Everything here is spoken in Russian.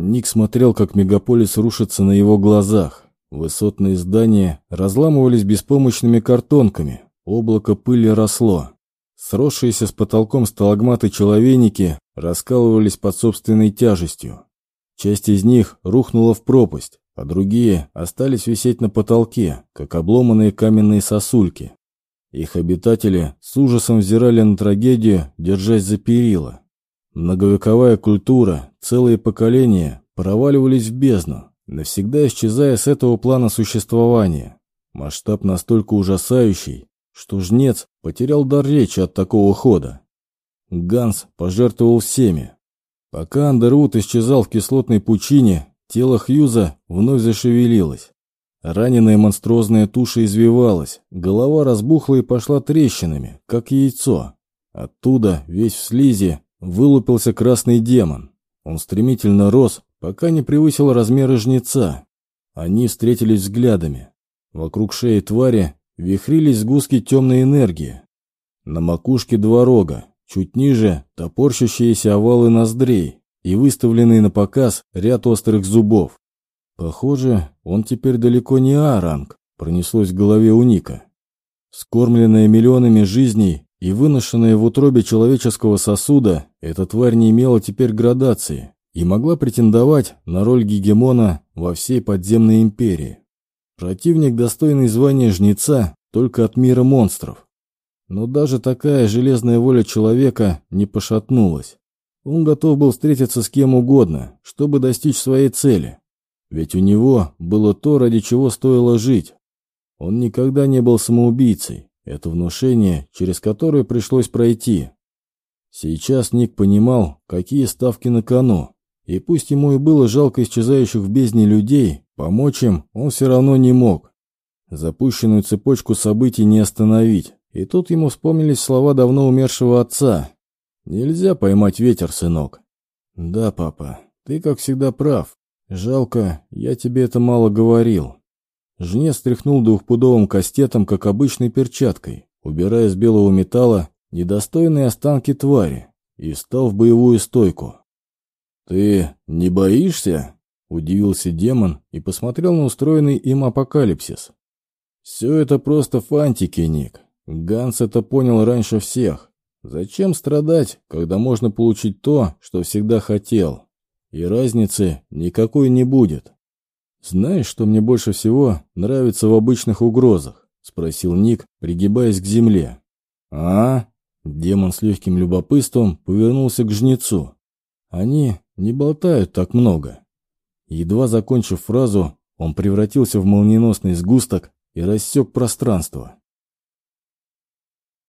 Ник смотрел, как мегаполис рушится на его глазах. Высотные здания разламывались беспомощными картонками, облако пыли росло. Сросшиеся с потолком сталагматы-человеники раскалывались под собственной тяжестью. Часть из них рухнула в пропасть, а другие остались висеть на потолке, как обломанные каменные сосульки. Их обитатели с ужасом взирали на трагедию, держась за перила. Многовековая культура, целые поколения проваливались в бездну, навсегда исчезая с этого плана существования. Масштаб настолько ужасающий, что жнец потерял дар речи от такого хода. Ганс пожертвовал всеми. Пока Андервуд исчезал в кислотной пучине, тело Хьюза вновь зашевелилось. Раненая монструозная туша извивалась, голова разбухла и пошла трещинами, как яйцо. Оттуда, весь в слизи, вылупился красный демон. Он стремительно рос, пока не превысил размеры жнеца. Они встретились взглядами. Вокруг шеи твари вихрились сгустки темной энергии. На макушке два рога, чуть ниже топорщащиеся овалы ноздрей и выставленный на показ ряд острых зубов. Похоже, он теперь далеко не А-ранг, пронеслось в голове у Ника. Скормленная миллионами жизней и выношенная в утробе человеческого сосуда, эта тварь не имела теперь градации и могла претендовать на роль гегемона во всей подземной империи. Противник, достойный звания жнеца, только от мира монстров. Но даже такая железная воля человека не пошатнулась. Он готов был встретиться с кем угодно, чтобы достичь своей цели. Ведь у него было то, ради чего стоило жить. Он никогда не был самоубийцей. Это внушение, через которое пришлось пройти. Сейчас Ник понимал, какие ставки на кону. И пусть ему и было жалко исчезающих в бездне людей, помочь им он все равно не мог. Запущенную цепочку событий не остановить. И тут ему вспомнились слова давно умершего отца. «Нельзя поймать ветер, сынок». «Да, папа, ты, как всегда, прав. «Жалко, я тебе это мало говорил». Жене стряхнул двухпудовым кастетом, как обычной перчаткой, убирая с белого металла недостойные останки твари, и встал в боевую стойку. «Ты не боишься?» – удивился демон и посмотрел на устроенный им апокалипсис. «Все это просто фантики, Ник. Ганс это понял раньше всех. Зачем страдать, когда можно получить то, что всегда хотел?» и разницы никакой не будет. «Знаешь, что мне больше всего нравится в обычных угрозах?» — спросил Ник, пригибаясь к земле. «А?» — демон с легким любопытством повернулся к жнецу. «Они не болтают так много». Едва закончив фразу, он превратился в молниеносный сгусток и рассек пространство.